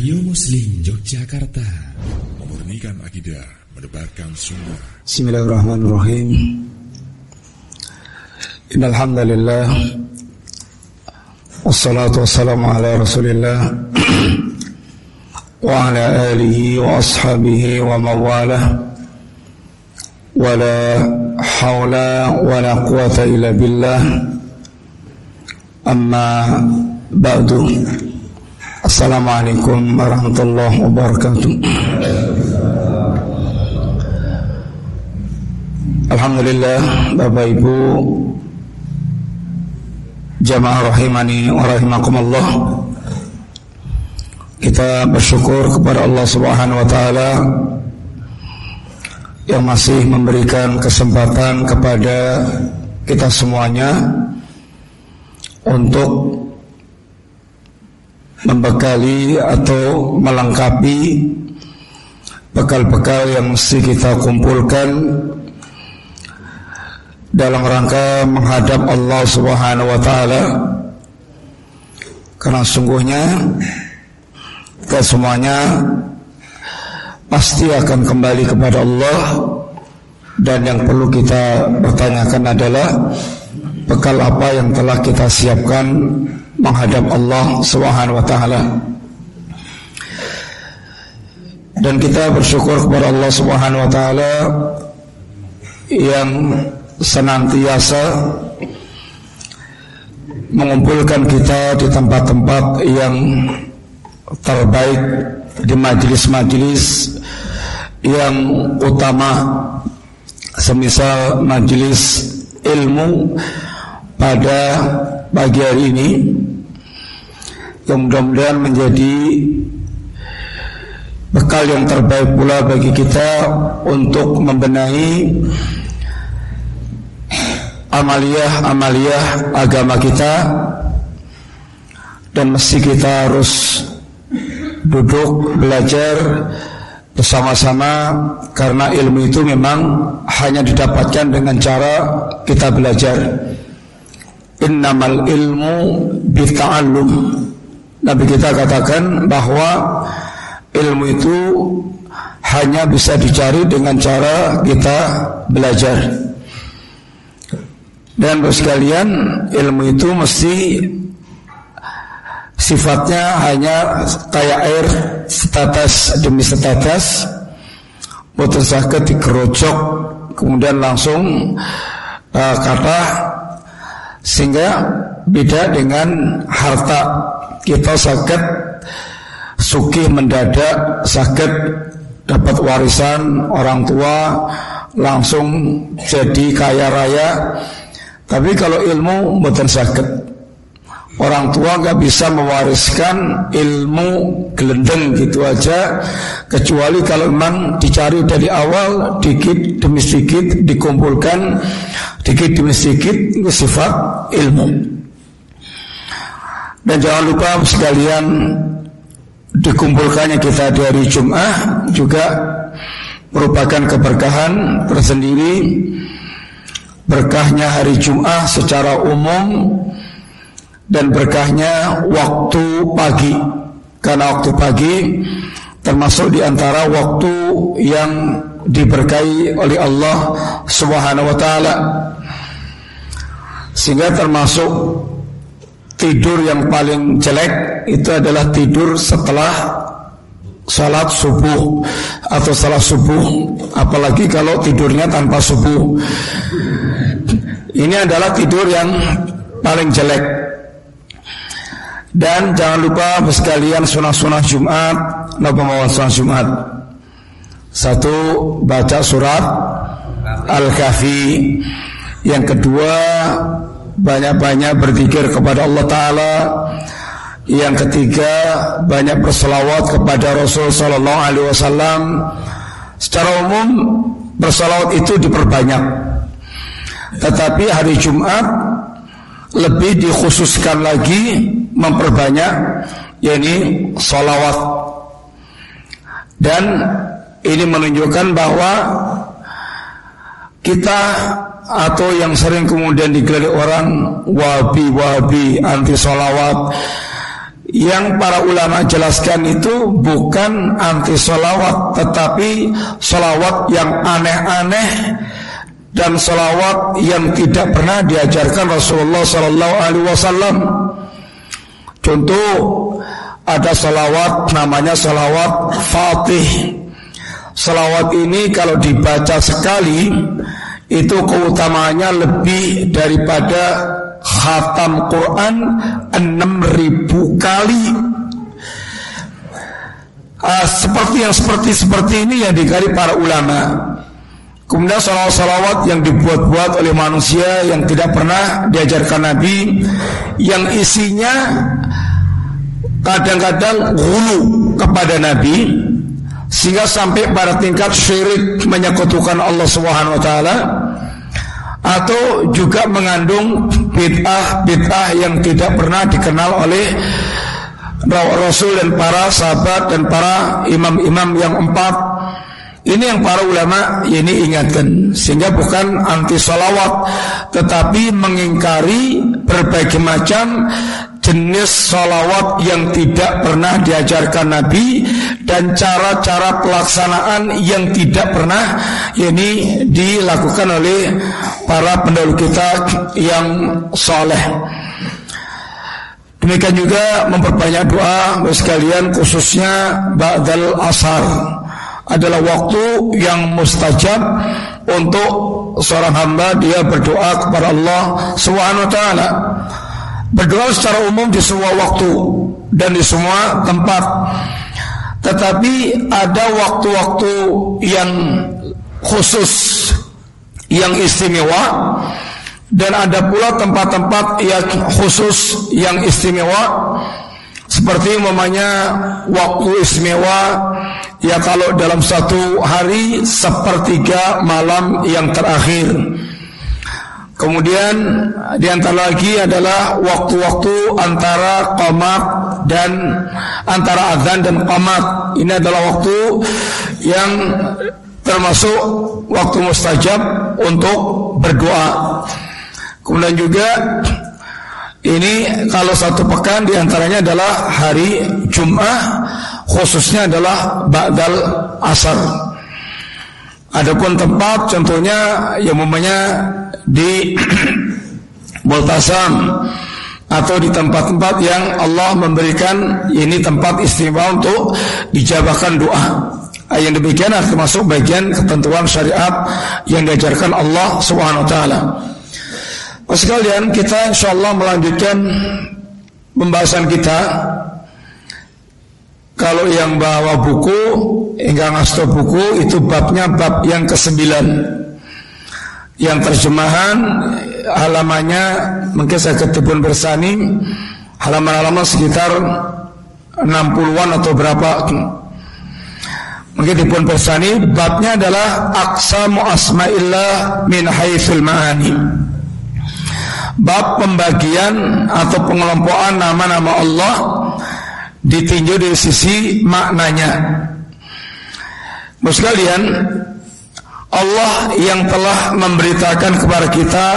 Radio Muslim Yogyakarta. Memurnikan akidah Mendebarkan sunnah. Bismillahirrahmanirrahim. Innalhamdulillah Wassalatu wassalamu ala rasulillah. Wa ala alihi wa ashabihi wa mawalah. Wala hawla wala quwata illa billah. Amma ba'du Assalamualaikum warahmatullahi wabarakatuh. Alhamdulillah Bapak Ibu Jamaah rahimani wa rahimakumullah. Kita bersyukur kepada Allah subhanahu wa ta'ala Yang masih memberikan kesempatan kepada kita semuanya Untuk membekali atau melengkapi bekal-bekal yang mesti kita kumpulkan dalam rangka menghadap Allah Subhanahu wa taala. Karena sungguhnya kita semuanya pasti akan kembali kepada Allah. Dan yang perlu kita pertanyakan adalah bekal apa yang telah kita siapkan menghadap Allah Subhanahu wa taala. Dan kita bersyukur kepada Allah Subhanahu wa taala yang senantiasa mengumpulkan kita di tempat-tempat yang terbaik di majelis-majelis yang utama semisal majelis ilmu pada pagi hari ini yang mudah-mudahan menjadi bekal yang terbaik pula bagi kita untuk membenahi amaliyah-amaliyah agama kita dan mesti kita harus duduk belajar bersama-sama karena ilmu itu memang hanya didapatkan dengan cara kita belajar. Innamal ilmu bita'allum. Nabi kita katakan bahwa ilmu itu hanya bisa dicari dengan cara kita belajar. Dan sekalian ilmu itu mesti sifatnya hanya kayak air setetes demi setetes putus sakit dikerocok kemudian langsung uh, kata sehingga beda dengan harta kita sakit suki mendadak sakit dapat warisan orang tua langsung jadi kaya raya. Tapi kalau ilmu bukan sakit Orang tua gak bisa mewariskan ilmu gelendeng gitu aja Kecuali kalau memang dicari dari awal Dikit demi sedikit dikumpulkan Dikit demi sedikit sifat ilmu Dan jangan lupa sekalian Dikumpulkannya kita di hari Jum'ah Juga merupakan keberkahan tersendiri. Berkahnya hari Jum'ah secara umum dan berkahnya waktu pagi. Karena waktu pagi termasuk di antara waktu yang diberkahi oleh Allah Subhanahu wa taala. Sehingga termasuk tidur yang paling jelek itu adalah tidur setelah salat subuh atau salat subuh. Apalagi kalau tidurnya tanpa subuh. Ini adalah tidur yang paling jelek. Dan jangan lupa sekalian sunah-sunah Jumat. Mau sunah Jumat? Satu baca surat Al-Kahfi. Yang kedua Banyak-banyak berzikir kepada Allah Ta'ala. Yang ketiga Banyak berselawat kepada Rasul Sallallahu Alaihi Wasallam. Secara umum Berselawat itu diperbanyak. Tetapi hari Jumat Lebih dikhususkan lagi memperbanyak yakni solawat dan ini menunjukkan bahwa kita atau yang sering kemudian digelar orang wabi wabi anti solawat yang para ulama jelaskan itu bukan anti solawat tetapi solawat yang aneh-aneh dan solawat yang tidak pernah diajarkan Rasulullah Sallallahu Alaihi Wasallam. Contoh ada solawat namanya solawat Fatih. Solawat ini kalau dibaca sekali itu keutamaannya lebih daripada khatam Quran 6000 kali. Uh, seperti yang seperti seperti ini yang digali para ulama. Kemudian salawat-salawat yang dibuat-buat oleh manusia yang tidak pernah diajarkan Nabi Yang isinya kadang-kadang gulu kepada Nabi Sehingga sampai pada tingkat syirik menyekutukan Allah Subhanahu Wa Taala atau juga mengandung bid'ah-bid'ah yang tidak pernah dikenal oleh Rasul dan para sahabat dan para imam-imam yang empat ini yang para ulama ini ingatkan sehingga bukan anti salawat tetapi mengingkari berbagai macam jenis salawat yang tidak pernah diajarkan Nabi dan cara-cara pelaksanaan yang tidak pernah ini dilakukan oleh para pendahulu kita yang soleh. Demikian juga memperbanyak doa sekalian khususnya ba'dal asar adalah waktu yang mustajab untuk seorang hamba dia berdoa kepada Allah Subhanahu wa taala. Berdoa secara umum di semua waktu dan di semua tempat. Tetapi ada waktu-waktu yang khusus yang istimewa dan ada pula tempat-tempat yang khusus yang istimewa seperti umpamanya waktu istimewa ya kalau dalam satu hari sepertiga malam yang terakhir. Kemudian di antara lagi adalah waktu-waktu antara qamat dan antara azan dan qamat. Ini adalah waktu yang termasuk waktu mustajab untuk berdoa. Kemudian juga ini kalau satu pekan di antaranya adalah hari Jum'ah khususnya adalah Ba'dal Asar. Adapun tempat contohnya yang umumnya di Multasam atau di tempat-tempat yang Allah memberikan ini tempat istimewa untuk dijabahkan doa. Yang demikian termasuk bagian ketentuan syariat yang diajarkan Allah Subhanahu wa taala. Sekalian kita insya Allah melanjutkan pembahasan kita. Kalau yang bawa buku Hingga ngasto buku Itu babnya bab yang kesembilan. Yang terjemahan Halamannya Mungkin saya ketipun bersani Halaman-halaman sekitar 60-an atau berapa. Mungkin dipun bersani Babnya adalah Aksamu asma'illah Min haithul ma'ani Bab pembagian atau pengelompokan nama-nama Allah ditinjau dari sisi maknanya. Bos kalian, Allah yang telah memberitakan kepada kita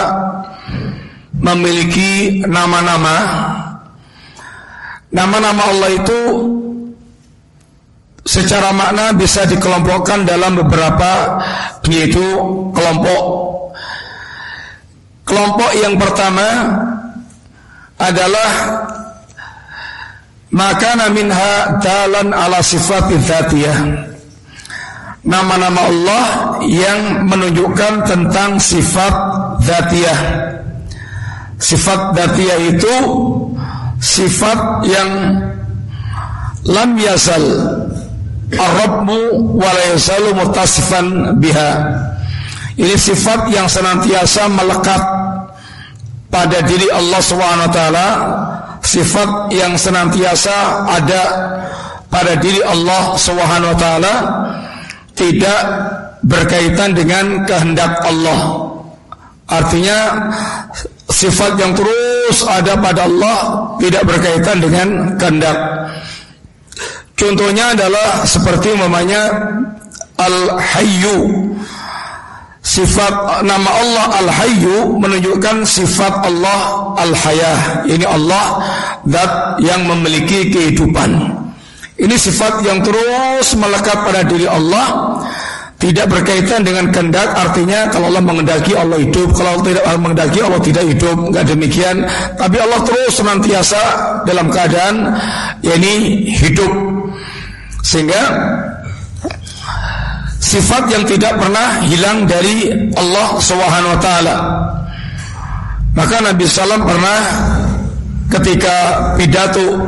memiliki nama-nama. Nama-nama Allah itu secara makna bisa dikelompokkan dalam beberapa yaitu kelompok Kelompok yang pertama adalah maka minha dalan ala sifat dzatiyah. Nama-nama Allah yang menunjukkan tentang sifat dzatiyah. Sifat dzatiyah itu sifat yang lam yasal Arabmu wa la yasalu mutasifan biha. Ini sifat yang senantiasa melekat pada diri Allah SWT sifat yang senantiasa ada pada diri Allah SWT tidak berkaitan dengan kehendak Allah. Artinya sifat yang terus ada pada Allah tidak berkaitan dengan kehendak. Contohnya adalah seperti namanya Al-Hayyu Sifat nama Allah Al-Hayyu menunjukkan sifat Allah Al-Hayah. Ini Allah zat yang memiliki kehidupan. Ini sifat yang terus melekat pada diri Allah. Tidak berkaitan dengan kehendak artinya kalau Allah mengendaki Allah hidup. Kalau tidak Allah mengendaki Allah tidak hidup. Nggak demikian. Tapi Allah terus senantiasa dalam keadaan yakni hidup. Sehingga sifat yang tidak pernah hilang dari Allah Subhanahu wa taala. Maka Nabi Sallam pernah ketika pidato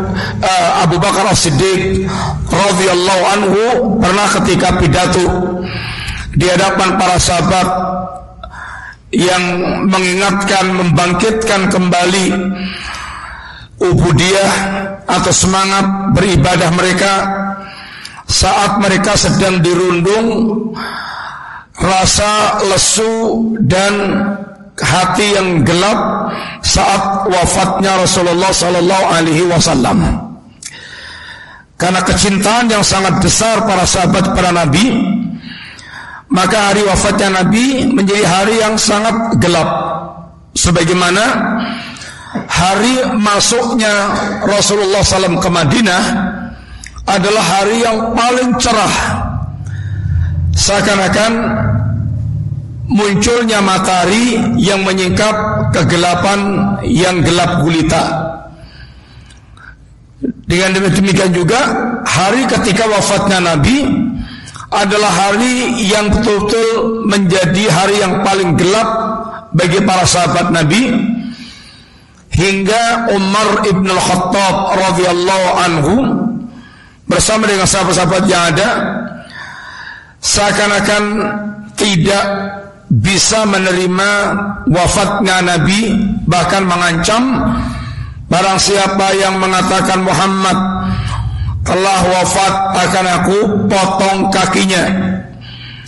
uh, Abu Bakar As-Siddiq radhiyallahu anhu pernah ketika pidato di hadapan para sahabat yang mengingatkan membangkitkan kembali ubudiyah atau semangat beribadah mereka saat mereka sedang dirundung rasa lesu dan hati yang gelap saat wafatnya Rasulullah Sallallahu Alaihi Wasallam. Karena kecintaan yang sangat besar para sahabat para nabi, maka hari wafatnya Nabi menjadi hari yang sangat gelap. Sebagaimana hari masuknya Rasulullah SAW ke Madinah adalah hari yang paling cerah. Seakan-akan munculnya matahari yang menyingkap kegelapan yang gelap gulita. Dengan demikian juga hari ketika wafatnya Nabi adalah hari yang betul-betul menjadi hari yang paling gelap bagi para sahabat Nabi hingga Umar ibn al-Khattab radhiyallahu anhu bersama dengan sahabat-sahabat yang ada seakan-akan tidak bisa menerima wafatnya Nabi bahkan mengancam barang siapa yang mengatakan Muhammad telah wafat akan aku potong kakinya.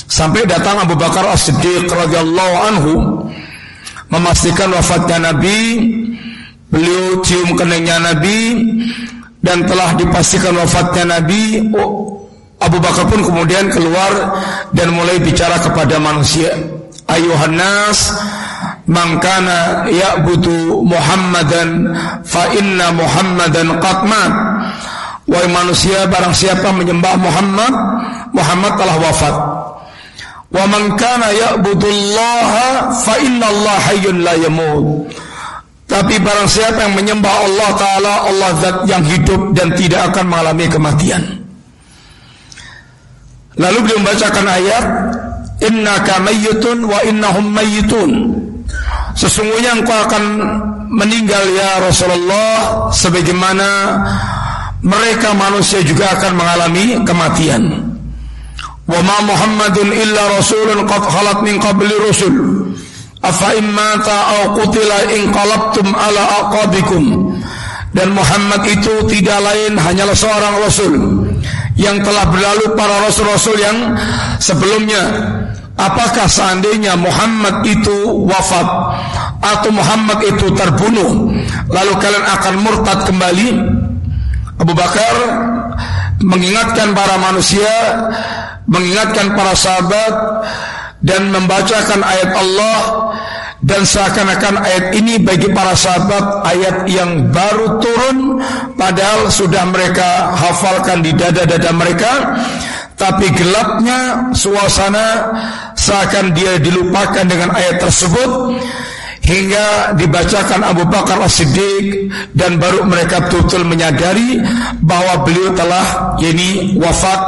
Sampai datang Abu Bakar As-Siddiq radhiyallahu anhu memastikan wafatnya Nabi. Beliau cium keningnya Nabi dan telah dipastikan wafatnya Nabi oh, Abu Bakar pun kemudian keluar dan mulai bicara kepada manusia. Ayuhan nas man kana ya'budu Muhammadan fa inna Muhammadan qad mat. Wahai manusia barang siapa menyembah Muhammad Muhammad telah wafat. Wa man kana ya'budullaha fa inna Allah hayyun la yamut tapi barang siapa yang menyembah Allah Ta'ala Allah zat yang hidup dan tidak akan mengalami kematian. Lalu beliau membacakan ayat innaka mayyitun wa innahum mayyitun. Sesungguhnya engkau akan meninggal ya Rasulullah sebagaimana mereka manusia juga akan mengalami kematian. Wa ma Muhammadun illa rasulun qad khalat min qabli rusul afa immata aw qutila inqalabtum ala aqabikum. Dan Muhammad itu tidak lain hanyalah seorang rasul yang telah berlalu para rasul-rasul yang sebelumnya. Apakah seandainya Muhammad itu wafat atau Muhammad itu terbunuh lalu kalian akan murtad kembali? Abu Bakar mengingatkan para manusia mengingatkan para sahabat dan membacakan ayat Allah dan seakan-akan ayat ini bagi para sahabat ayat yang baru turun padahal sudah mereka hafalkan di dada-dada mereka tapi gelapnya suasana seakan dia dilupakan dengan ayat tersebut hingga dibacakan Abu Bakar As-Siddiq dan baru mereka betul-betul menyadari bahwa beliau telah ini wafat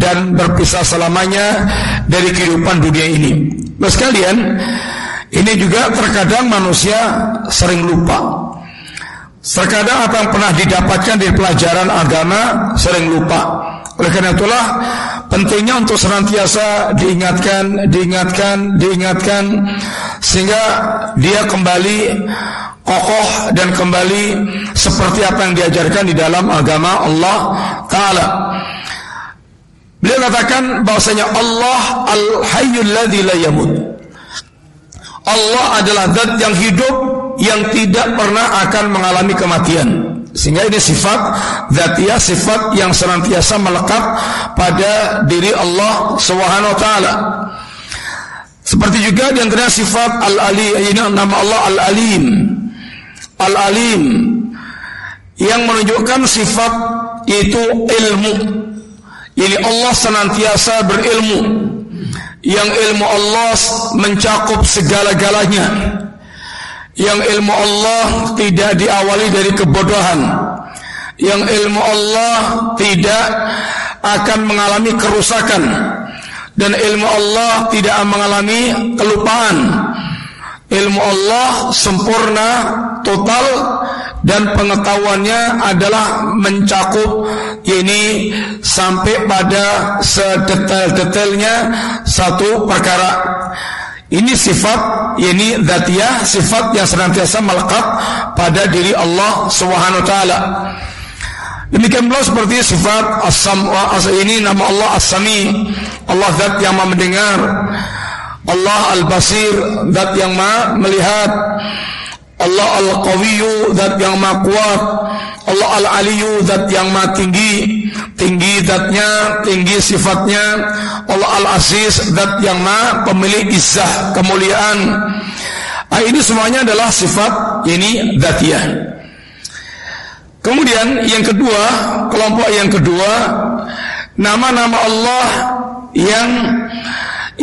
dan berpisah selamanya dari kehidupan dunia ini. Mas kalian, ini juga terkadang manusia sering lupa. Terkadang apa yang pernah didapatkan dari pelajaran agama sering lupa. Oleh karena itulah pentingnya untuk senantiasa diingatkan, diingatkan, diingatkan sehingga dia kembali kokoh dan kembali seperti apa yang diajarkan di dalam agama Allah taala. Beliau katakan bahwasanya Allah Al-Hayyul Ladzi la. Allah adalah zat yang hidup yang tidak pernah akan mengalami kematian. Sehingga ini sifat zatiah, sifat yang senantiasa melekat pada diri Allah Subhanahu wa taala. Seperti juga di antara sifat Al-Ali ini nama Allah Al-Alim. Al-Alim yang menunjukkan sifat itu ilmu. Ini Allah senantiasa berilmu. Yang ilmu Allah mencakup segala-galanya. Yang ilmu Allah tidak diawali dari kebodohan. Yang ilmu Allah tidak akan mengalami kerusakan dan ilmu Allah tidak mengalami kelupaan. Ilmu Allah sempurna, total dan pengetahuannya adalah mencakup ini sampai pada sedetail-detailnya satu perkara. Ini sifat ini dzatiyah, sifat yang senantiasa melekat pada diri Allah Subhanahu wa taala. Demikian pula seperti sifat asam as ini nama Allah as-sami, Allah zat yang mendengar, Allah al-basir, zat yang maha melihat, Allah Al-Qawiyyu Zat yang maha kuat. Allah Al-Aliyu Zat yang maha tinggi. Tinggi zatnya Tinggi sifatnya. Allah Al-Aziz Zat yang maha pemilik izzah Kemuliaan. Nah, Ini semuanya adalah sifat Ini zatiyah. Kemudian yang kedua Kelompok yang kedua Nama-nama Allah Yang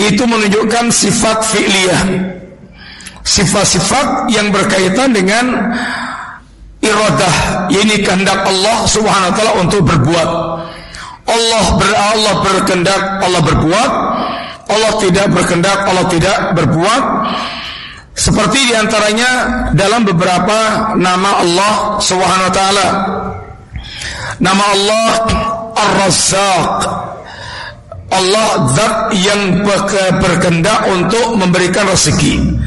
Itu menunjukkan sifat fi'liyah sifat-sifat yang berkaitan dengan iradah ini kehendak Allah Subhanahu wa taala untuk berbuat. Allah ber Allah berkehendak, Allah berbuat. Allah tidak berkehendak, Allah tidak berbuat. Seperti di antaranya dalam beberapa nama Allah Subhanahu wa taala. Nama Allah Ar-Razzaq. Allah zat yang berkehendak untuk memberikan rezeki.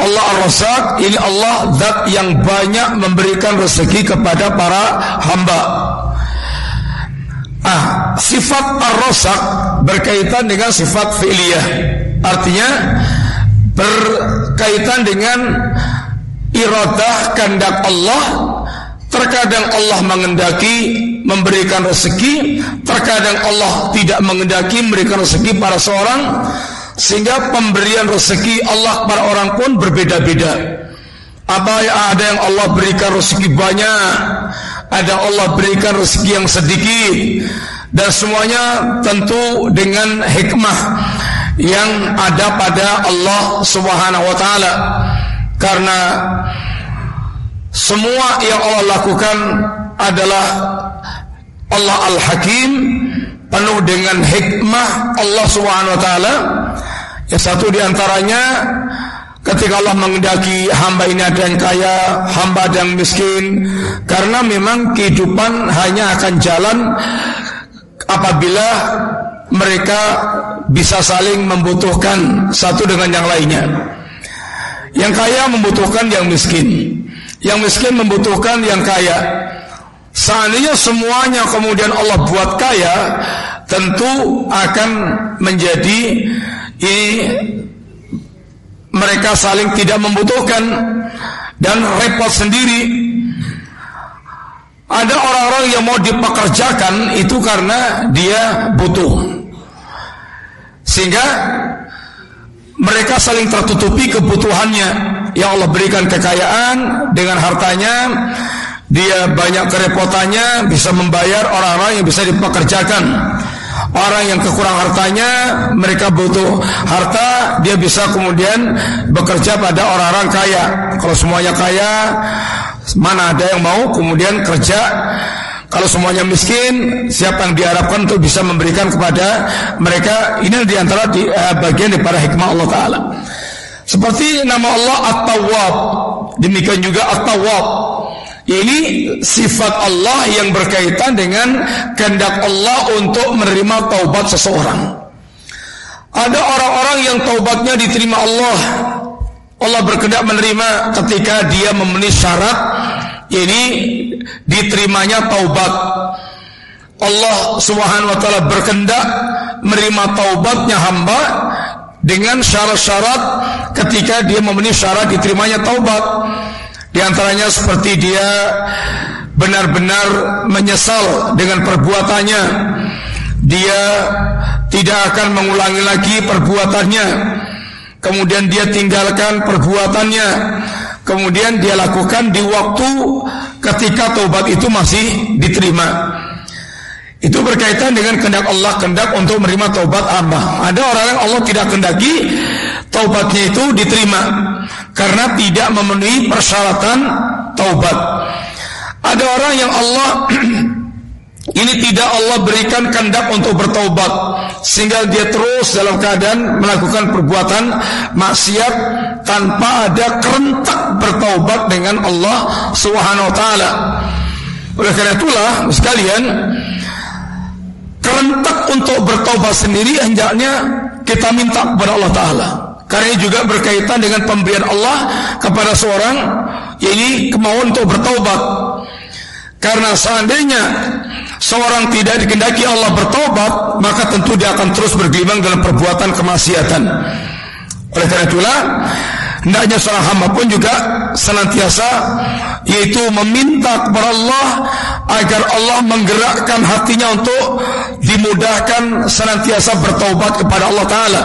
Allah Ar-Razzaq ini Allah zat yang banyak memberikan rezeki kepada para hamba. Ah, sifat Ar-Razzaq berkaitan dengan sifat fi'liyah. Artinya berkaitan dengan iradah kehendak Allah. Terkadang Allah mengendaki memberikan rezeki, terkadang Allah tidak mengendaki memberikan rezeki para seorang sehingga pemberian rezeki Allah kepada orang pun berbeda-beda. Apa yang ada yang Allah berikan rezeki banyak, ada Allah berikan rezeki yang sedikit, dan semuanya tentu dengan hikmah yang ada pada Allah Subhanahu wa taala. Karena semua yang Allah lakukan adalah Allah Al-Hakim penuh dengan hikmah Allah Subhanahu wa taala. Ya satu di antaranya ketika Allah mengendaki hamba ini ada yang kaya, hamba ada yang miskin karena memang kehidupan hanya akan jalan apabila mereka bisa saling membutuhkan satu dengan yang lainnya. Yang kaya membutuhkan yang miskin, yang miskin membutuhkan yang kaya. Seandainya semuanya kemudian Allah buat kaya, tentu akan menjadi ini mereka saling tidak membutuhkan dan repot sendiri. Ada orang-orang yang mau dipekerjakan itu karena dia butuh. Sehingga mereka saling tertutupi kebutuhannya. yang Allah berikan kekayaan dengan hartanya, dia banyak kerepotannya bisa membayar orang-orang yang bisa dipekerjakan. Orang yang kekurang hartanya, mereka butuh harta, dia bisa kemudian bekerja pada orang-orang kaya. Kalau semuanya kaya, mana ada yang mau kemudian kerja kalau semuanya miskin, siapa yang diharapkan untuk bisa memberikan kepada mereka? Ini di antara di, uh, bagian daripada hikmah Allah Taala. Seperti nama Allah At-Tawwab, demikian juga At-Tawwab. Ini sifat Allah yang berkaitan dengan kehendak Allah untuk menerima taubat seseorang. Ada orang-orang yang taubatnya diterima Allah. Allah berkehendak menerima ketika dia memenuhi syarat ini diterimanya taubat. Allah Subhanahu wa taala berkehendak menerima taubatnya hamba dengan syarat-syarat ketika dia memenuhi syarat diterimanya taubat. Di antaranya seperti dia benar-benar menyesal dengan perbuatannya. Dia tidak akan mengulangi lagi perbuatannya. Kemudian dia tinggalkan perbuatannya. Kemudian dia lakukan di waktu ketika taubat itu masih diterima. Itu berkaitan dengan kehendak Allah, kehendak untuk menerima taubat hamba. Ada orang yang Allah tidak kehendaki taubatnya itu diterima karena tidak memenuhi persyaratan taubat. Ada orang yang Allah ini tidak Allah berikan kehendak untuk bertaubat sehingga dia terus dalam keadaan melakukan perbuatan maksiat tanpa ada kerentak bertaubat dengan Allah Subhanahu wa taala. Oleh karena itulah sekalian kerentak untuk bertobat sendiri hendaknya kita minta kepada Allah Ta'ala karena ini juga berkaitan dengan pemberian Allah kepada seorang ini kemauan untuk bertobat karena seandainya seorang tidak dikendaki Allah bertobat maka tentu dia akan terus bergelimang dalam perbuatan kemaksiatan. Oleh karena itulah hendaknya seorang hamba pun juga senantiasa yaitu meminta kepada Allah agar Allah menggerakkan hatinya untuk dimudahkan senantiasa bertaubat kepada Allah Ta'ala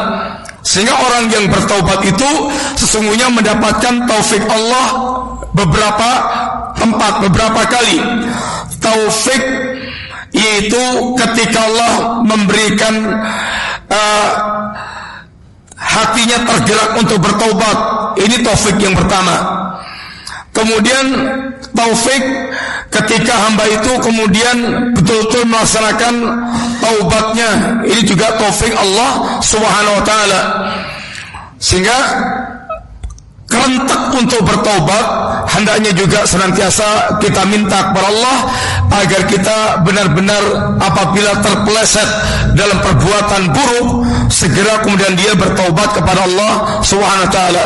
sehingga orang yang bertaubat itu sesungguhnya mendapatkan taufik Allah beberapa tempat, beberapa kali. Taufik yaitu ketika Allah memberikan uh, hatinya tergerak untuk bertaubat. Ini taufik yang pertama. Kemudian taufik ketika hamba itu kemudian betul-betul melaksanakan taubatnya. Ini juga taufik Allah Subhanahu wa taala. Sehingga kerentak untuk bertobat hendaknya juga senantiasa kita minta kepada Allah agar kita benar-benar apabila terpeleset dalam perbuatan buruk segera kemudian dia bertobat kepada Allah Subhanahu wa taala.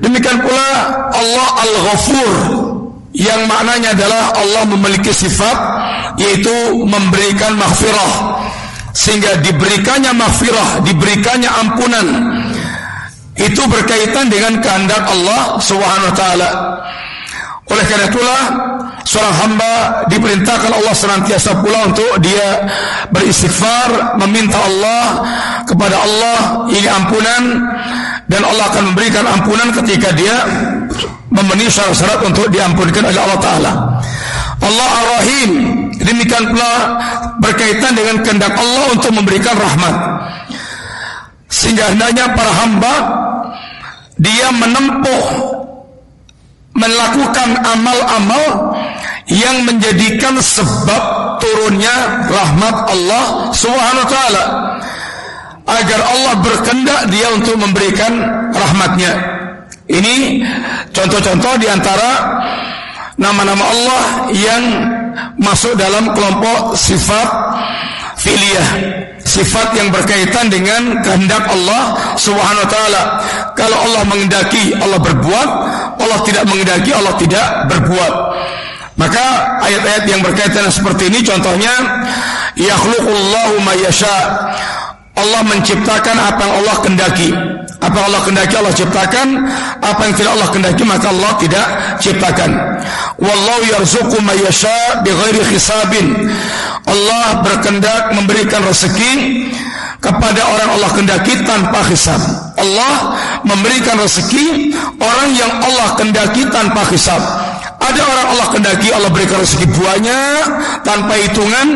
Demikian pula Allah Al-Ghafur yang maknanya adalah Allah memiliki sifat yaitu memberikan maghfirah sehingga diberikannya maghfirah, diberikannya ampunan itu berkaitan dengan kehendak Allah Subhanahu wa taala. Oleh karena itulah seorang hamba diperintahkan Allah senantiasa pula untuk dia beristighfar, meminta Allah kepada Allah ini ampunan dan Allah akan memberikan ampunan ketika dia memenuhi syarat-syarat untuk diampunkan oleh Allah Taala. Allah Ar-Rahim demikian pula berkaitan dengan kehendak Allah untuk memberikan rahmat. Sehingga hendaknya para hamba dia menempuh melakukan amal-amal yang menjadikan sebab turunnya rahmat Allah Subhanahu taala agar Allah berkehendak dia untuk memberikan rahmatnya. Ini contoh-contoh di antara nama-nama Allah yang masuk dalam kelompok sifat filiyah sifat yang berkaitan dengan kehendak Allah Subhanahu wa taala. Kalau Allah mengendaki, Allah berbuat, Allah tidak mengendaki, Allah tidak berbuat. Maka ayat-ayat yang berkaitan seperti ini contohnya yakhluqullahu ma yasha. Allah menciptakan apa yang Allah kendaki. Apa Allah kendaki Allah ciptakan, apa yang tidak Allah kendaki maka Allah tidak ciptakan. Wallahu yarzuqu may yasha bighairi hisabin. Allah berkendak memberikan rezeki kepada orang Allah kendaki tanpa hisab. Allah memberikan rezeki orang yang Allah kendaki tanpa hisab. Ada orang Allah kendaki Allah berikan rezeki banyak tanpa hitungan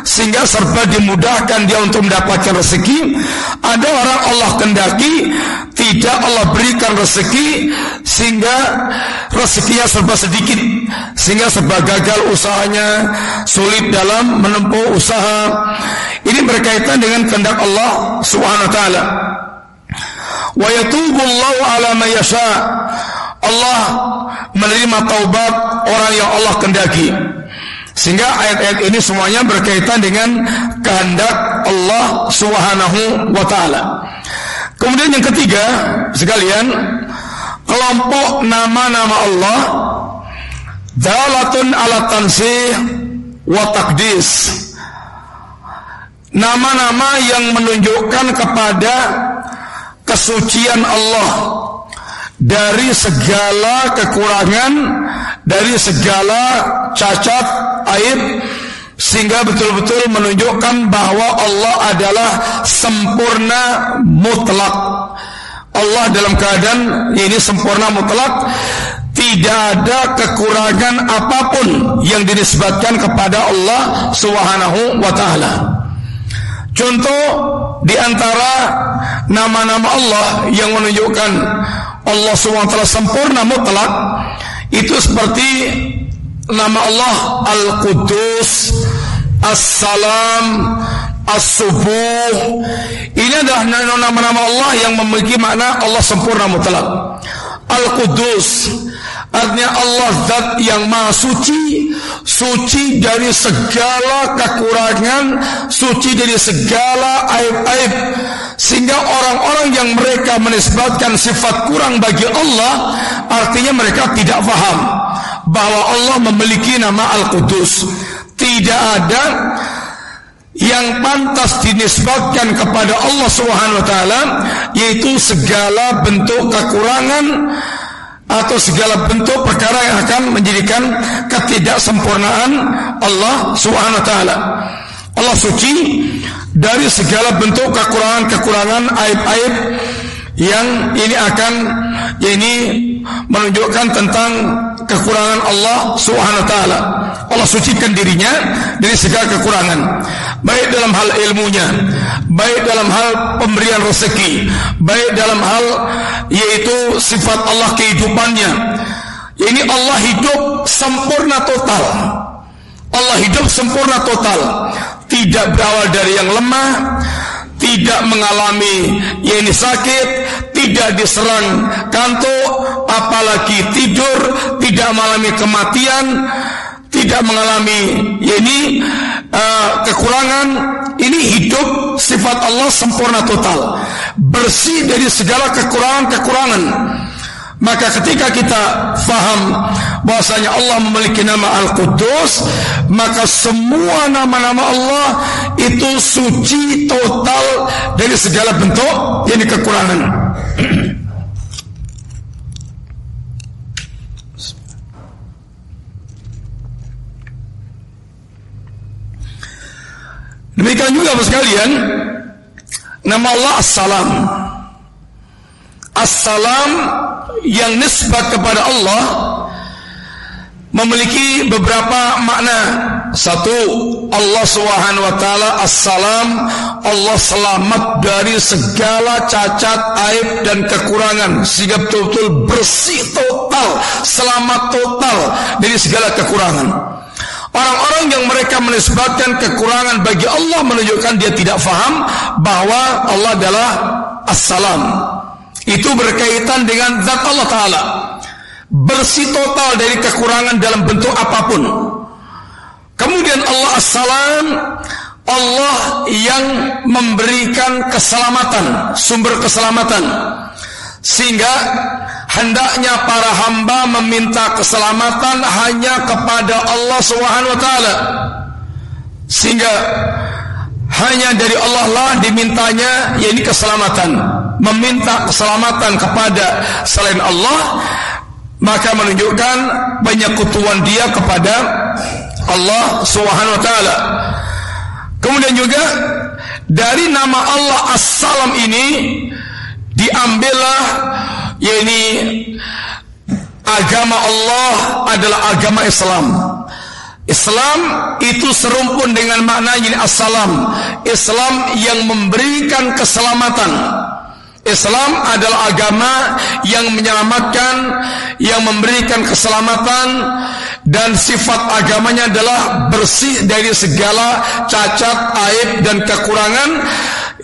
sehingga serba dimudahkan dia untuk mendapatkan rezeki. Ada orang Allah kendaki tidak Allah berikan rezeki sehingga rezekinya serba sedikit sehingga serba gagal usahanya sulit dalam menempuh usaha. Ini berkaitan dengan kehendak Allah Subhanahu wa taala. Wa yatubu Allah ala ma yasha. Allah menerima taubat orang yang Allah kendaki. Sehingga ayat-ayat ini semuanya berkaitan dengan kehendak Allah Subhanahu wa taala. Kemudian yang ketiga, sekalian, kelompok nama-nama Allah dalatun ala tansih wa takdis. Nama-nama yang menunjukkan kepada kesucian Allah dari segala kekurangan, dari segala cacat, aib, sehingga betul-betul menunjukkan bahwa Allah adalah sempurna mutlak. Allah dalam keadaan ini sempurna mutlak, tidak ada kekurangan apa pun yang dinisbatkan kepada Allah Subhanahu wa taala. Contoh di antara nama-nama Allah yang menunjukkan Allah taala sempurna mutlak itu seperti nama Allah Al-Qudus, As-Salam, As-Subuh. Ini adalah nama-nama Allah yang memiliki makna Allah sempurna mutlak. Al-Qudus Artinya Allah zat yang maha suci Suci dari segala kekurangan Suci dari segala aib-aib. Sehingga orang-orang yang mereka menisbatkan sifat kurang bagi Allah Artinya mereka tidak faham Bahwa Allah memiliki nama Al-Qudus Tidak ada yang pantas dinisbatkan kepada Allah Subhanahu wa taala yaitu segala bentuk kekurangan atau segala bentuk perkara yang akan menjadikan ketidaksempurnaan Allah Subhanahu wa taala. Allah suci dari segala bentuk kekurangan-kekurangan aib-aib yang ini akan ini menunjukkan tentang kekurangan Allah Subhanahu wa taala. Allah sucikan dirinya dari segala kekurangan, baik dalam hal ilmunya, baik dalam hal pemberian rezeki, baik dalam hal yaitu sifat Allah kehidupannya. Ini Allah hidup sempurna total. Allah hidup sempurna total, tidak berawal dari yang lemah, tidak mengalami ini sakit, tidak diserang kantuk, apalagi tidur, tidak mengalami kematian, tidak mengalami ini uh, kekurangan. Ini hidup sifat Allah sempurna total, bersih dari segala kekurangan-kekurangan. Maka ketika kita faham bahwasanya Allah memiliki nama Al-Quddus, maka semua nama-nama Allah itu suci total dari segala bentuk ini kekurangan. Demikian juga Bapak sekalian, nama Allah As-Salam. As-Salam yang nisbat kepada Allah memiliki beberapa makna. Satu, Allah Subhanahu wa taala as-salam, Allah selamat dari segala cacat, aib dan kekurangan sehingga betul-betul bersih total, selamat total dari segala kekurangan. Orang-orang yang mereka menisbatkan kekurangan bagi Allah menunjukkan dia tidak faham bahwa Allah adalah as-salam. Itu berkaitan dengan zat Allah Ta'ala. Bersih total dari kekurangan dalam bentuk apa pun. Kemudian Allah As-Salam Allah yang memberikan keselamatan Sumber keselamatan Sehingga hendaknya para hamba meminta keselamatan hanya kepada Allah Subhanahu wa taala. Sehingga hanya dari Allah lah dimintanya yakni keselamatan meminta keselamatan kepada selain Allah maka menunjukkan banyak kutuan dia kepada Allah Subhanahu wa taala. Kemudian juga dari nama Allah As-Salam ini diambillah yakni agama Allah adalah agama Islam. Islam itu serumpun dengan makna ini assalam. Islam yang memberikan keselamatan. Islam adalah agama yang menyelamatkan, yang memberikan keselamatan dan sifat agamanya adalah bersih dari segala cacat, aib dan kekurangan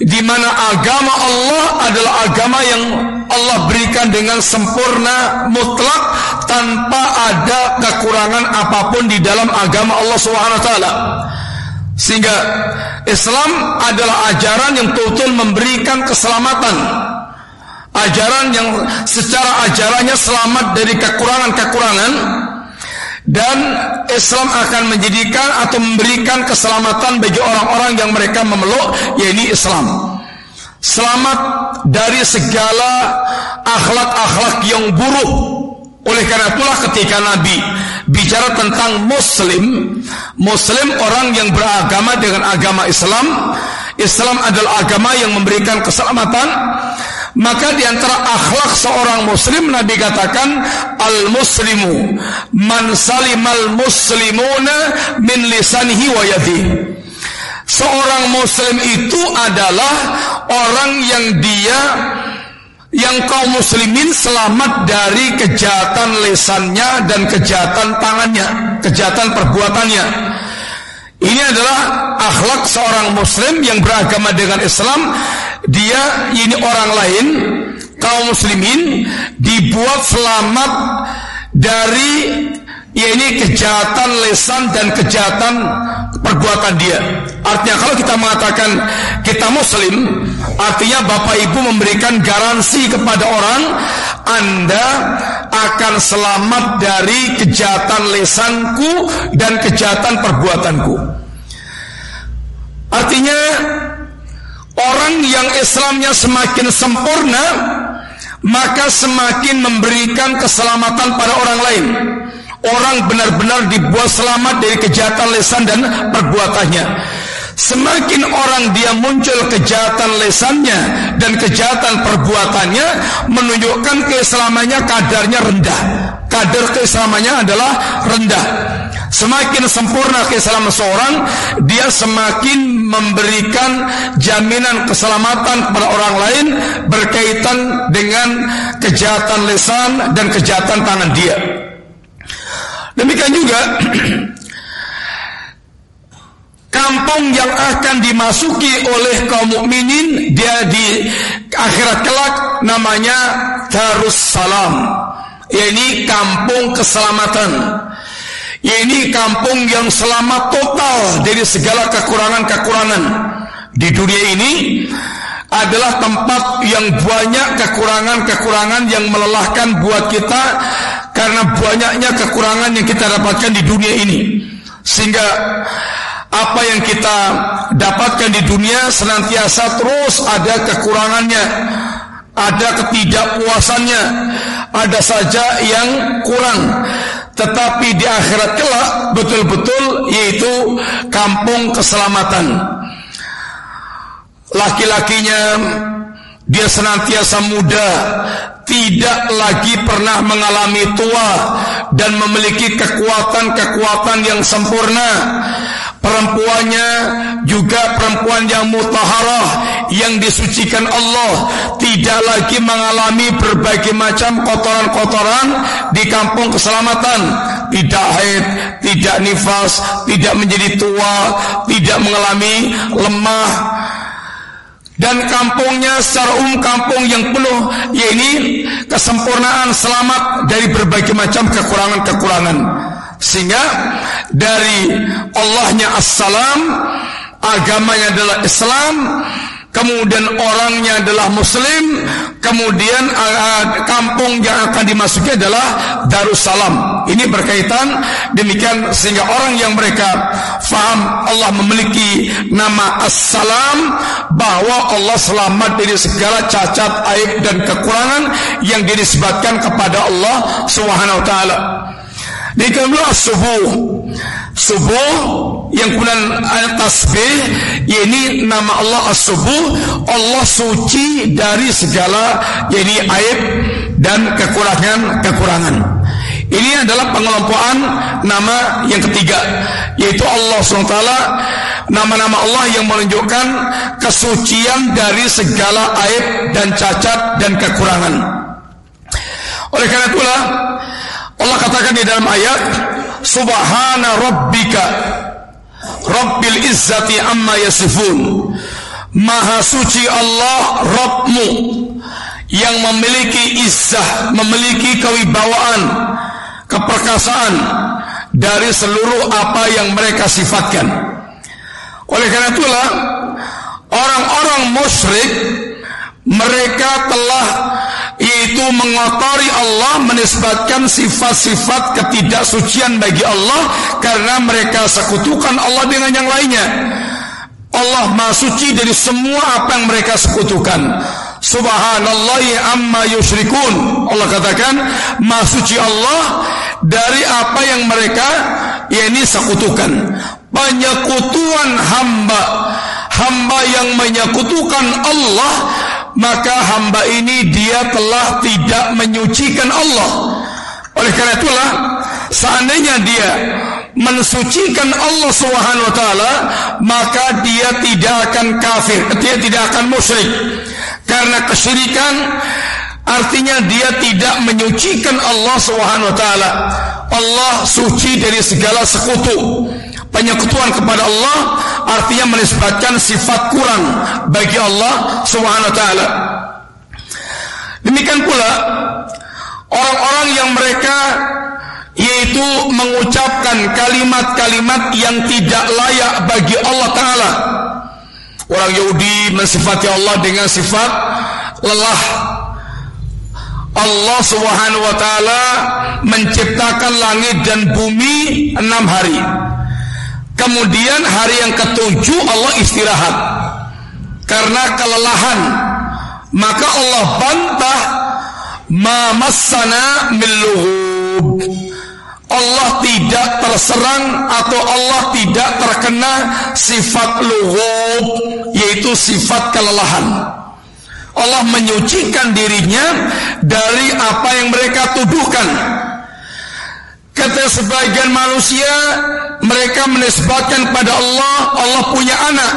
di mana agama Allah adalah agama yang Allah berikan dengan sempurna mutlak tanpa ada kekurangan apa pun di dalam agama Allah Subhanahu taala. Sehingga Islam adalah ajaran yang total memberikan keselamatan. Ajaran yang secara ajarannya selamat dari kekurangan-kekurangan dan Islam akan menjadikan atau memberikan keselamatan bagi orang-orang yang mereka memeluk yaitu Islam. Selamat dari segala akhlak-akhlak yang buruk. Oleh karena itulah ketika Nabi bicara tentang Muslim, Muslim orang yang beragama dengan agama Islam, Islam adalah agama yang memberikan keselamatan, Maka di antara akhlak seorang muslim Nabi katakan al-muslimu man salimal muslimuna min lisanihi wa yadihi. Seorang muslim itu adalah orang yang dia yang kaum muslimin selamat dari kejahatan lesannya dan kejahatan tangannya, kejahatan perbuatannya. Ini adalah akhlak seorang muslim yang beragama dengan Islam dia ini orang lain kaum muslimin dibuat selamat dari ya ini kejahatan lesan dan kejahatan perbuatan dia. Artinya kalau kita mengatakan kita muslim, artinya Bapak Ibu memberikan garansi kepada orang Anda akan selamat dari kejahatan lesanku dan kejahatan perbuatanku. Artinya Orang yang Islamnya semakin sempurna Maka semakin memberikan keselamatan pada orang lain. Orang benar-benar dibuat selamat dari kejahatan lesan dan perbuatannya Semakin orang dia muncul kejahatan lesannya dan kejahatan perbuatannya menunjukkan keislamannya kadarnya rendah. Kadar keislamannya adalah rendah. Semakin sempurna keislaman seorang, dia semakin memberikan jaminan keselamatan kepada orang lain berkaitan dengan kejahatan lesan dan kejahatan tangan dia. Demikian juga kampung yang akan dimasuki oleh kaum mukminin dia di akhirat kelak namanya Darussalam. Ini kampung keselamatan. Ini kampung yang selamat total dari segala kekurangan-kekurangan. Di dunia ini adalah tempat yang banyak kekurangan-kekurangan yang melelahkan buat kita karena banyaknya kekurangan yang kita dapatkan di dunia ini. Sehingga apa yang kita dapatkan di dunia senantiasa terus ada kekurangannya, ada ketidakpuasannya, ada saja yang kurang. Tetapi di akhirat kelak betul-betul yaitu kampung keselamatan. Laki-lakinya dia senantiasa muda, tidak lagi pernah mengalami tua dan memiliki kekuatan-kekuatan yang sempurna Perempuannya juga perempuan yang mutaharah yang disucikan Allah, tidak lagi mengalami berbagai macam kotoran-kotoran di kampung keselamatan, tidak haid, tidak nifas, tidak menjadi tua, tidak mengalami lemah, dan kampungnya secara umum kampung yang penuh yaitu kesempurnaan selamat dari berbagai macam kekurangan-kekurangan. Sehingga dari Allahnya Assalam, agamanya adalah Islam, kemudian orangnya adalah Muslim, kemudian uh, kampung yang akan dimasuki adalah Darussalam. Ini berkaitan demikian sehingga orang yang mereka faham Allah memiliki nama Assalam bahwa Allah selamat dari segala cacat, aib dan kekurangan yang dinisbatkan kepada Allah Subhanahu wa taala. Dikatakan subuh Subuh yang kemudian ayat tasbih ini nama Allah as-subuh Allah suci dari segala jadi aib dan kekurangan-kekurangan ini adalah pengelompokan nama yang ketiga yaitu Allah SWT nama-nama Allah yang menunjukkan kesucian dari segala aib dan cacat dan kekurangan. Oleh karena itulah Allah katakan di dalam ayat Subhana rabbika Rabbil izzati amma yasifun. Maha suci Allah Rabbmu Yang memiliki izzah Memiliki kewibawaan Keperkasaan Dari seluruh apa yang mereka sifatkan. Oleh karena itulah Orang-orang musyrik Mereka telah yaitu mengotori Allah menisbatkan sifat-sifat ketidaksucian bagi Allah karena mereka sekutukan Allah dengan yang lainnya. Allah Maha suci dari semua apa yang mereka sekutukan. Subhanallah amma yusyrikun. Allah katakan, Maha suci Allah dari apa yang mereka yakni sekutukan. Penyekutuan hamba, hamba yang menyekutukan Allah maka hamba ini dia telah tidak menyucikan Allah. Oleh karena itulah seandainya dia mensucikan Allah Subhanahu wa taala, maka dia tidak akan kafir, dia tidak akan musyrik. Karena kesyirikan artinya dia tidak menyucikan Allah Subhanahu wa taala. Allah suci dari segala sekutu. Penyekutuan kepada Allah artinya menisbatkan sifat kurang bagi Allah Subhanahu wa taala. Demikian pula orang-orang yang mereka yaitu mengucapkan kalimat-kalimat yang tidak layak bagi Allah Ta'ala orang Yahudi mensifati Allah dengan sifat lelah Allah Subhanahu wa taala menciptakan langit dan bumi enam hari. Kemudian hari yang ketujuh Allah istirahat karena kelelahan. Maka Allah bantah mamassana miluhub Allah tidak terserang atau Allah tidak terkena sifat luhub yaitu sifat kelelahan. Allah menyucikan dirinya dari apa yang mereka tuduhkan. Kata sebagian manusia, mereka menisbatkan pada Allah, Allah punya anak.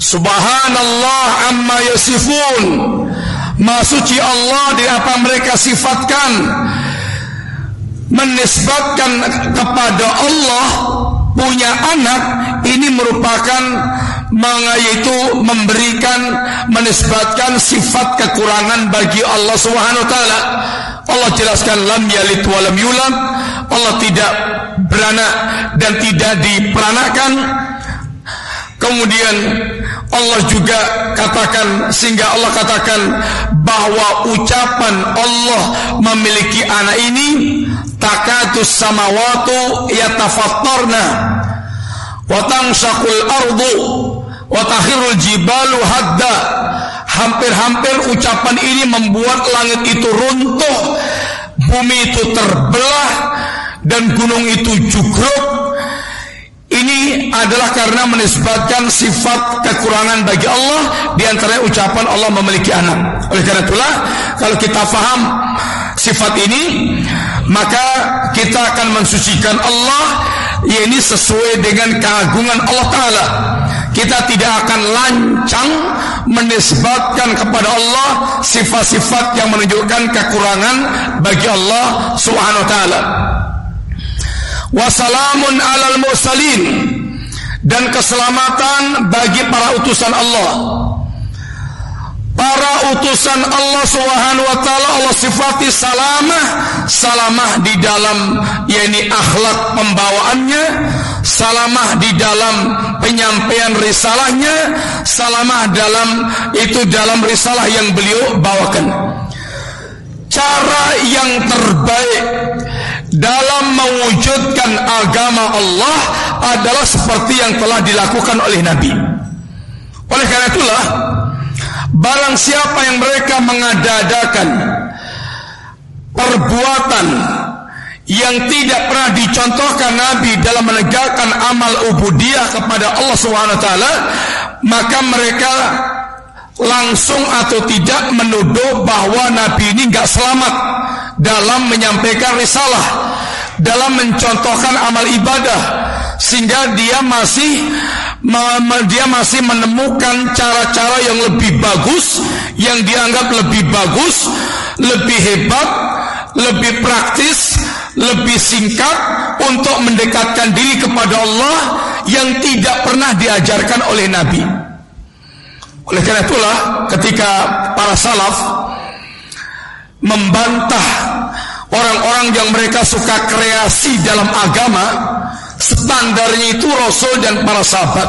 Subhanallah amma yasifun. Masuci Allah di apa mereka sifatkan menisbatkan kepada Allah punya anak ini merupakan yaitu memberikan menisbatkan sifat kekurangan bagi Allah Subhanahu wa taala. Allah jelaskan lam yalid wa lam yulad. Allah tidak beranak dan tidak diperanakan. Kemudian Allah juga katakan sehingga Allah katakan bahwa ucapan Allah memiliki anak ini takatus samawatu yatafattarna wa tanshaqul ardu wa takhirul jibalu hadda hampir-hampir ucapan ini membuat langit itu runtuh bumi itu terbelah dan gunung itu jugruk ini adalah karena menisbatkan sifat kekurangan bagi Allah di antara ucapan Allah memiliki anak. Oleh karena itulah kalau kita faham sifat ini maka kita akan mensucikan Allah ya ini sesuai dengan keagungan Allah taala. Kita tidak akan lancang menisbatkan kepada Allah sifat-sifat yang menunjukkan kekurangan bagi Allah Subhanahu wa taala. Wasalamun alal mursalin. Dan keselamatan bagi para utusan Allah. Para utusan Allah Subhanahu wa taala Allah sifati salamah, salamah di dalam yakni akhlak pembawaannya, salamah di dalam penyampaian risalahnya, salamah dalam itu dalam risalah yang beliau bawakan. Cara yang terbaik dalam mewujudkan agama Allah adalah seperti yang telah dilakukan oleh Nabi. Oleh karena itulah, barang siapa yang mereka mengadakan perbuatan yang tidak pernah dicontohkan Nabi dalam menegakkan amal ubudiyah kepada Allah SWT, maka mereka langsung atau tidak menuduh bahwa Nabi ini nggak selamat dalam menyampaikan risalah, dalam mencontohkan amal ibadah, sehingga dia masih dia masih menemukan cara-cara yang lebih bagus, yang dianggap lebih bagus, lebih hebat, lebih praktis, lebih singkat untuk mendekatkan diri kepada Allah yang tidak pernah diajarkan oleh Nabi. Oleh karena itulah ketika para salaf membantah orang-orang yang mereka suka kreasi dalam agama, standarnya itu Rasul dan para sahabat.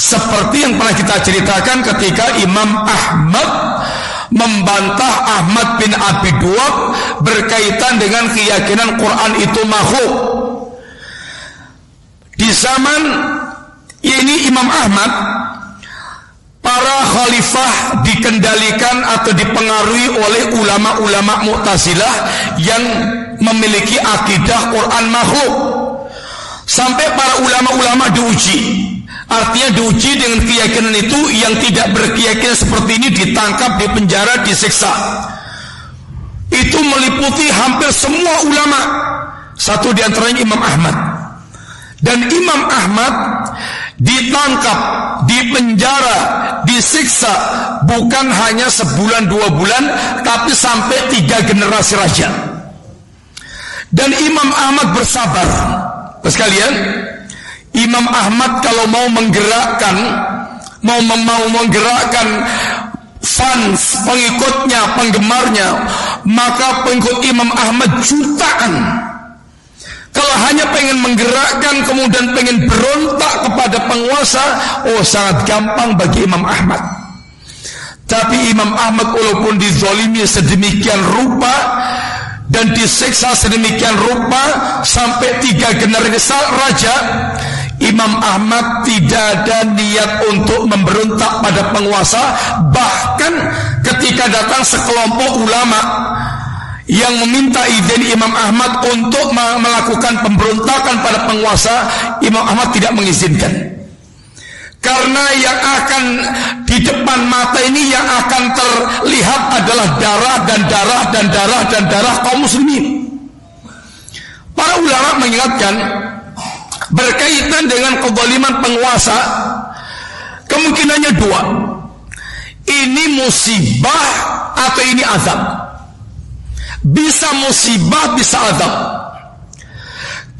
Seperti yang pernah kita ceritakan ketika Imam Ahmad membantah Ahmad bin Abi Duwab berkaitan dengan keyakinan Quran itu makhluk. Di zaman ini Imam Ahmad para khalifah dikendalikan atau dipengaruhi oleh ulama-ulama Mu'tazilah yang memiliki akidah Quran makhluk. Sampai para ulama-ulama diuji. Artinya diuji dengan keyakinan itu yang tidak berkeyakinan seperti ini ditangkap, di penjara, disiksa. Itu meliputi hampir semua ulama. Satu di antaranya Imam Ahmad. Dan Imam Ahmad ditangkap, dipenjara, disiksa bukan hanya sebulan dua bulan, tapi sampai tiga generasi raja. Dan Imam Ahmad bersabar. Sekalian, Imam Ahmad kalau mau menggerakkan, mau mau menggerakkan fans pengikutnya, penggemarnya, maka pengikut Imam Ahmad jutaan. Kalau hanya pengen menggerakkan kemudian pengen berontak kepada penguasa, oh sangat gampang bagi Imam Ahmad. Tapi Imam Ahmad walaupun dizolimi sedemikian rupa dan disiksa sedemikian rupa sampai tiga generasi raja, Imam Ahmad tidak ada niat untuk memberontak pada penguasa, bahkan ketika datang sekelompok ulama yang meminta izin Imam Ahmad untuk melakukan pemberontakan pada penguasa, Imam Ahmad tidak mengizinkan. Karena yang akan di depan mata ini yang akan terlihat adalah darah dan darah dan darah dan darah kaum muslimin. Para ulama mengingatkan berkaitan dengan kezaliman penguasa kemungkinannya dua. Ini musibah atau ini azab. Bisa musibah, bisa azab.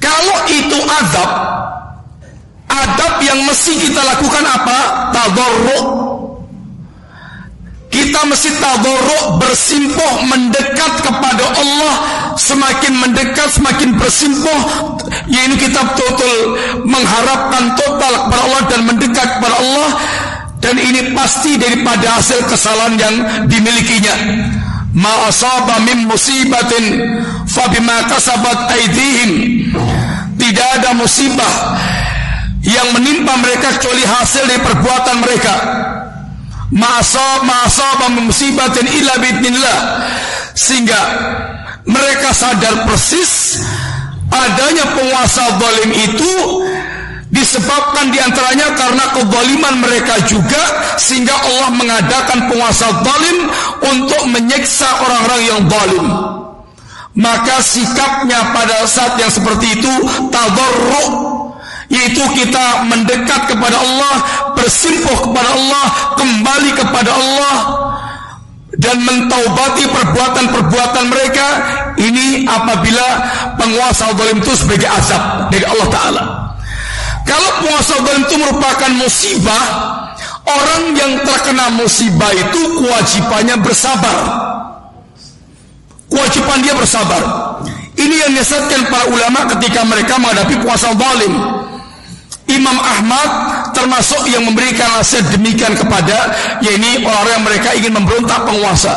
Kalau itu azab, adab yang mesti kita lakukan apa? Tadarruk. Kita mesti tadarruk bersimpuh mendekat kepada Allah. Semakin mendekat semakin bersimpuh. Yaitu kita total mengharapkan total kepada Allah dan mendekat kepada Allah. Dan ini pasti daripada hasil kesalahan yang dimilikinya. Ma asaba min musibatin fa bima kasabat aydihim. Tidak ada musibah yang menimpa mereka kecuali hasil dari perbuatan mereka ma asaba min musibatin illa sehingga mereka sadar persis adanya penguasa zalim itu disebabkan di antaranya karena kezaliman mereka juga sehingga Allah mengadakan penguasa zalim untuk menyiksa orang-orang yang zalim. Maka sikapnya pada saat yang seperti itu tadarruk yaitu kita mendekat kepada Allah bersimpuh kepada Allah kembali kepada Allah dan mentaubati perbuatan-perbuatan mereka ini apabila penguasa zalim itu sebagai azab dari Allah Ta'ala kalau puasa zalim itu merupakan musibah, orang yang terkena musibah itu kewajibannya bersabar. Kewajiban dia bersabar. Ini yang disebutkan para ulama ketika mereka menghadapi puasa zalim. Imam Ahmad termasuk yang memberikan nasihat demikian kepada yakni orang-orang yang mereka ingin memberontak penguasa.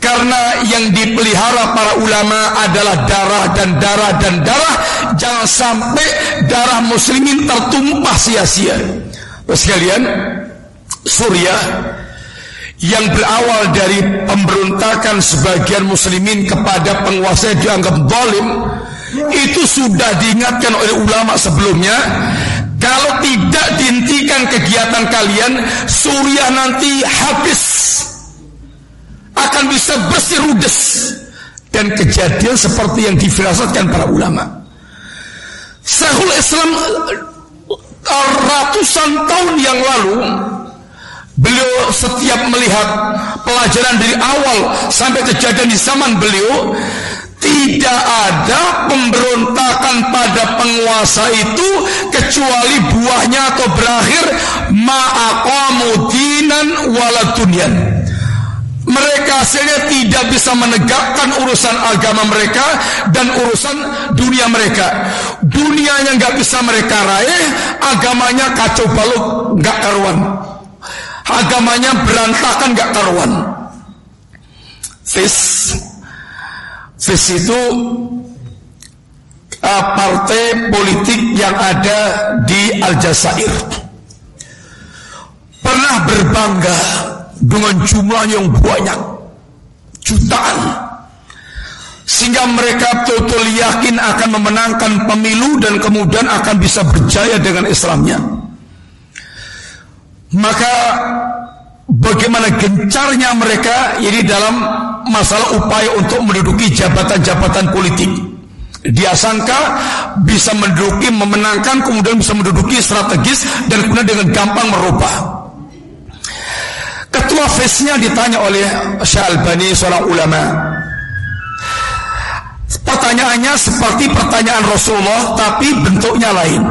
Karena yang dipelihara para ulama adalah darah dan darah dan darah. Jangan sampai darah muslimin tertumpah sia-sia. Sekalian, Suriah yang berawal dari pemberontakan sebagian muslimin kepada penguasa dianggap zalim itu sudah diingatkan oleh ulama sebelumnya kalau tidak dihentikan kegiatan kalian Suriah nanti habis akan bisa bersih rudes dan kejadian seperti yang difirasatkan para ulama. Sahul Islam ratusan tahun yang lalu beliau setiap melihat pelajaran dari awal sampai kejadian di zaman beliau tidak ada pemberontakan pada penguasa itu kecuali buahnya atau berakhir ma'aqamu dinan waladunyan mereka hasilnya tidak bisa menegakkan urusan agama mereka dan urusan dunia mereka. Dunianya nggak bisa mereka raih, agamanya kacau balau nggak karuan. Agamanya berantakan nggak karuan. FIS, FIS itu uh, partai politik yang ada di Aljazair. Pernah berbangga dengan jumlah yang banyak jutaan sehingga mereka total yakin akan memenangkan pemilu dan kemudian akan bisa berjaya dengan Islamnya Maka bagaimana gencarnya mereka ini dalam masalah upaya untuk menduduki jabatan-jabatan politik. Dia sangka bisa menduduki, memenangkan, kemudian bisa menduduki strategis dan kemudian dengan gampang merubah. Ketua FES-nya ditanya oleh Syalbani seorang ulama. Pertanyaannya seperti pertanyaan Rasulullah tapi bentuknya lain.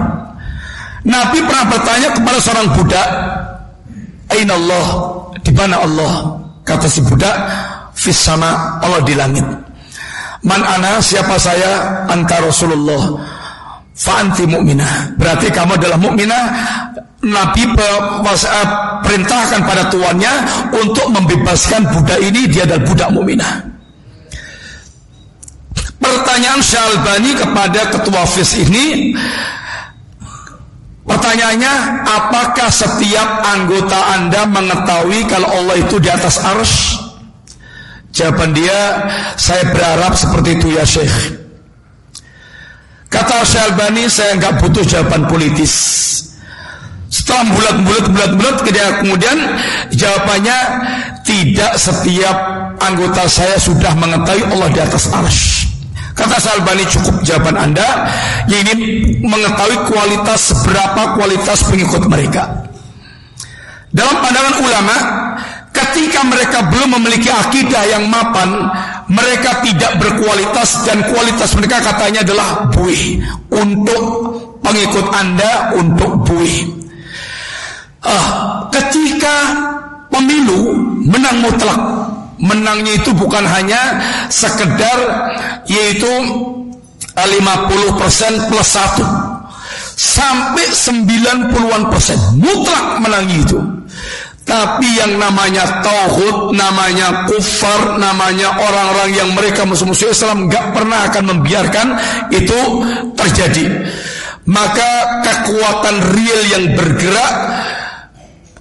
Nabi pernah bertanya kepada seorang budak, Aina Allah? Di mana Allah? Kata si budak, Fis sama Allah di langit. Man ana siapa saya? Anta Rasulullah. Fa'anti mu'minah. Berarti kamu adalah mukminah. Nabi perintahkan pada tuannya untuk membebaskan budak ini dia adalah budak mukminah. Pertanyaan Syalbani kepada ketua FIS ini Pertanyaannya, apakah setiap anggota Anda mengetahui kalau Allah itu di atas arsh? Jawaban dia, saya berharap seperti itu ya Syekh. Kata Syalbani, saya nggak butuh jawaban politis. Setelah bulat-bulat bulat-bulat kemudian jawabannya tidak setiap anggota saya sudah mengetahui Allah di atas arsh. Kata Salbani cukup jawaban Anda yang ingin mengetahui kualitas seberapa kualitas pengikut mereka. Dalam pandangan ulama, ketika mereka belum memiliki akidah yang mapan, mereka tidak berkualitas dan kualitas mereka katanya adalah buih untuk pengikut Anda untuk buih. Ah, ketika pemilu menang mutlak menangnya itu bukan hanya sekedar yaitu 50% plus 1 sampai 90-an persen. Mutlak menangi itu. Tapi yang namanya tauhid, namanya kufar, namanya orang-orang yang mereka musuh-musuh Islam nggak pernah akan membiarkan itu terjadi. Maka kekuatan real yang bergerak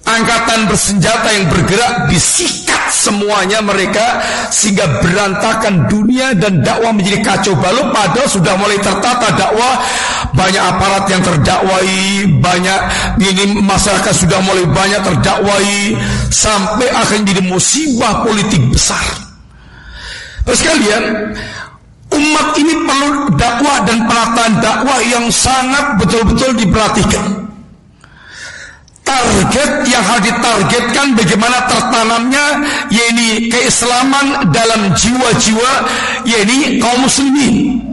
angkatan bersenjata yang bergerak disikat semuanya mereka sehingga berantakan dunia dan dakwah menjadi kacau balau padahal sudah mulai tertata dakwah. Banyak aparat yang terdakwai banyak ini masyarakat sudah mulai banyak terdakwai sampai akhirnya jadi musibah politik besar. Terus kalian umat ini perlu dakwah dan penataan dakwah yang sangat betul-betul diperhatikan target yang harus ditargetkan bagaimana tertanamnya yakni keislaman dalam jiwa-jiwa yakni kaum muslimin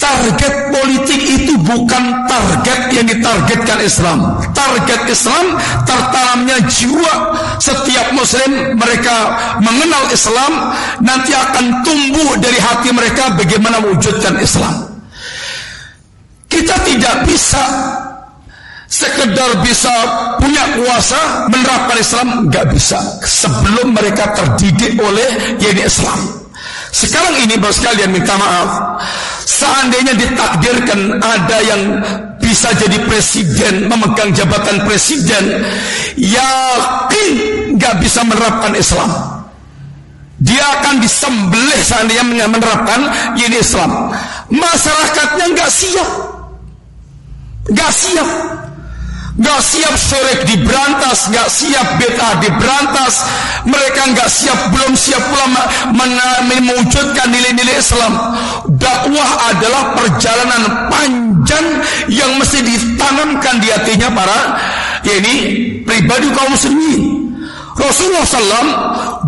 Target politik itu bukan target yang ditargetkan Islam. Target Islam tertanamnya jiwa setiap muslim mereka mengenal Islam nanti akan tumbuh dari hati mereka bagaimana mewujudkan Islam. Kita tidak bisa sekedar bisa punya kuasa menerapkan Islam nggak bisa sebelum mereka terdidik oleh yaitu Islam. Sekarang ini bos kalian minta maaf. Seandainya ditakdirkan ada yang bisa jadi presiden, memegang jabatan presiden, yakin nggak bisa menerapkan Islam. Dia akan disembelih seandainya menerapkan ini Islam. Masyarakatnya nggak siap, nggak siap. Gak siap syirk diberantas, gak siap beta diberantas. Mereka gak siap, belum siap pula mewujudkan nilai-nilai Islam. Dakwah adalah perjalanan panjang yang mesti ditanamkan di hatinya para ya ini pribadi kaum muslimin. Rasulullah SAW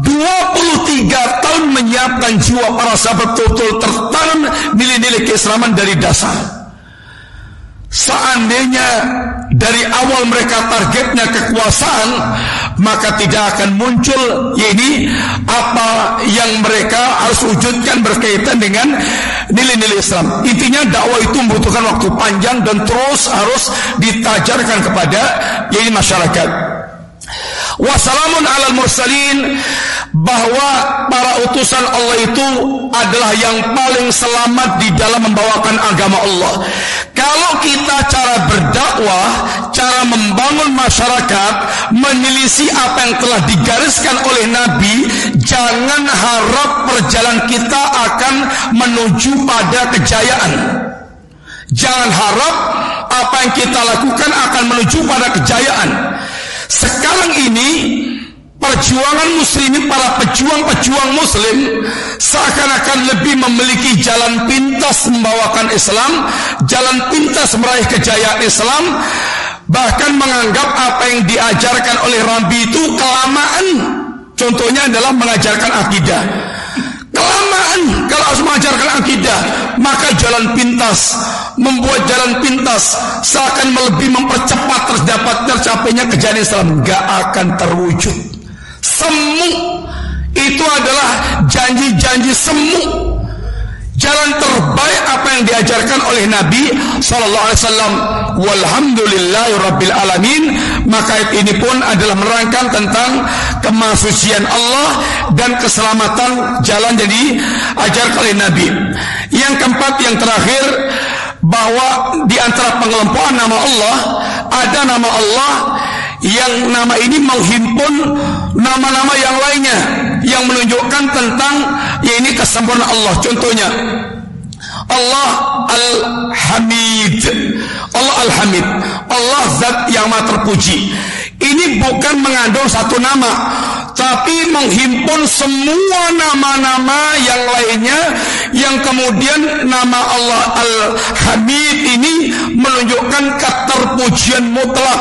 23 tahun menyiapkan jiwa para sahabat total tertanam nilai-nilai keislaman dari dasar. Seandainya dari awal mereka targetnya kekuasaan, maka tidak akan muncul ini apa yang mereka harus wujudkan berkaitan dengan nilai-nilai Islam. Intinya dakwah itu membutuhkan waktu panjang dan terus harus ditajarkan kepada ini masyarakat. Wassalamun alal mursalin bahwa para utusan Allah itu adalah yang paling selamat di dalam membawakan agama Allah. Kalau kita cara berdakwah, cara membangun masyarakat, menilisi apa yang telah digariskan oleh Nabi, jangan harap perjalanan kita akan menuju pada kejayaan. Jangan harap apa yang kita lakukan akan menuju pada kejayaan. Sekarang ini perjuangan muslimin para pejuang-pejuang muslim seakan-akan lebih memiliki jalan pintas membawakan Islam, jalan pintas meraih kejayaan Islam, bahkan menganggap apa yang diajarkan oleh Rabi itu kelamaan. Contohnya adalah mengajarkan akidah. Kelamaan kalau harus mengajarkan akidah, maka jalan pintas membuat jalan pintas seakan lebih mempercepat terdapat tercapainya kejadian Islam gak akan terwujud. Semu itu adalah janji-janji semu. Jalan terbaik apa yang diajarkan oleh Nabi Sallallahu Alaihi Wasallam. Walhamdulillahirabbil alamin. Maka ini pun adalah menerangkan tentang kemasucian Allah dan keselamatan jalan jadi ajar oleh Nabi. Yang keempat, yang terakhir bahwa di antara pengelompokan nama Allah ada nama Allah yang nama ini menghimpun nama-nama yang lainnya yang menunjukkan tentang ya ini kesempurnaan Allah. Contohnya Allah Al-Hamid. Allah Al-Hamid. Allah zat yang maha terpuji. Ini bukan mengandung satu nama, tapi menghimpun semua nama-nama yang lainnya yang kemudian nama Allah Al-Hamid ini menunjukkan keterpujian mutlak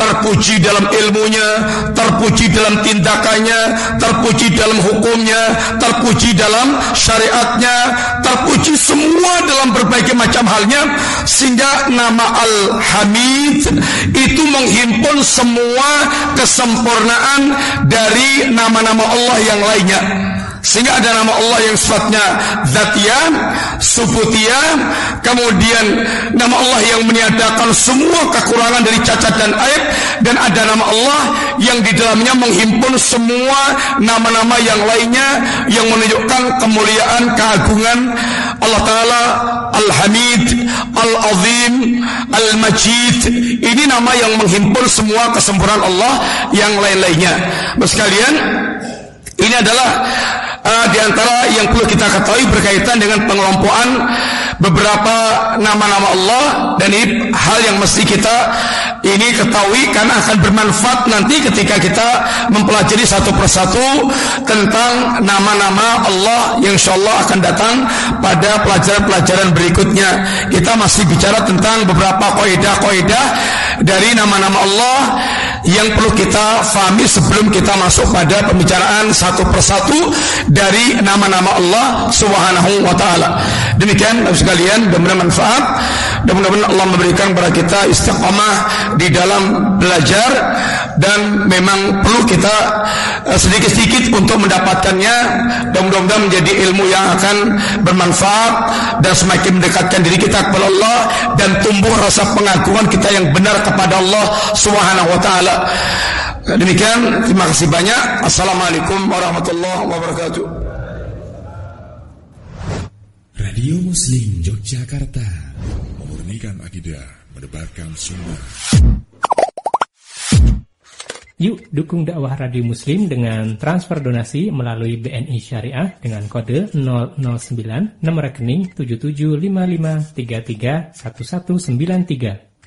terpuji dalam ilmunya, terpuji dalam tindakannya, terpuji dalam hukumnya, terpuji dalam syariatnya, terpuji semua dalam berbagai macam halnya sehingga nama Al-Hamid itu menghimpun semua kesempurnaan dari nama-nama Allah yang lainnya. Sehingga ada nama Allah yang sifatnya Zatiyah, Subutiyah, kemudian nama Allah yang meniadakan semua kekurangan dari cacat dan aib, dan ada nama Allah yang di dalamnya menghimpun semua nama-nama yang lainnya yang menunjukkan kemuliaan, keagungan Allah Ta'ala Al-Hamid, Al-Azim, Al-Majid. Ini nama yang menghimpun semua kesempurnaan Allah yang lain-lainnya. Sekalian, ini adalah uh, di antara yang perlu kita ketahui berkaitan dengan pengelompokan beberapa nama-nama Allah dan ini hal yang mesti kita ini ketahui karena akan bermanfaat nanti ketika kita mempelajari satu persatu tentang nama-nama Allah yang insya Allah akan datang pada pelajaran-pelajaran berikutnya kita masih bicara tentang beberapa koidah-koidah dari nama-nama Allah yang perlu kita fahami sebelum kita masuk pada pembicaraan satu persatu dari nama-nama Allah Subhanahu wa taala. Demikian Sekalian, mudah-mudahan manfaat dan mudah-mudahan Allah memberikan kepada kita istiqamah di dalam belajar dan memang perlu kita eh, sedikit-sedikit untuk mendapatkannya dan mudah-mudahan menjadi ilmu yang akan bermanfaat dan semakin mendekatkan diri kita kepada Allah dan tumbuh rasa pengagungan kita yang benar kepada Allah Subhanahu wa taala. Demikian, terima kasih banyak. Assalamualaikum warahmatullahi wabarakatuh. Radio Muslim Yogyakarta memurnikan akidah, menebarkan sunnah. Yuk dukung dakwah Radio Muslim dengan transfer donasi melalui BNI Syariah dengan kode 009 nomor rekening 7755331193.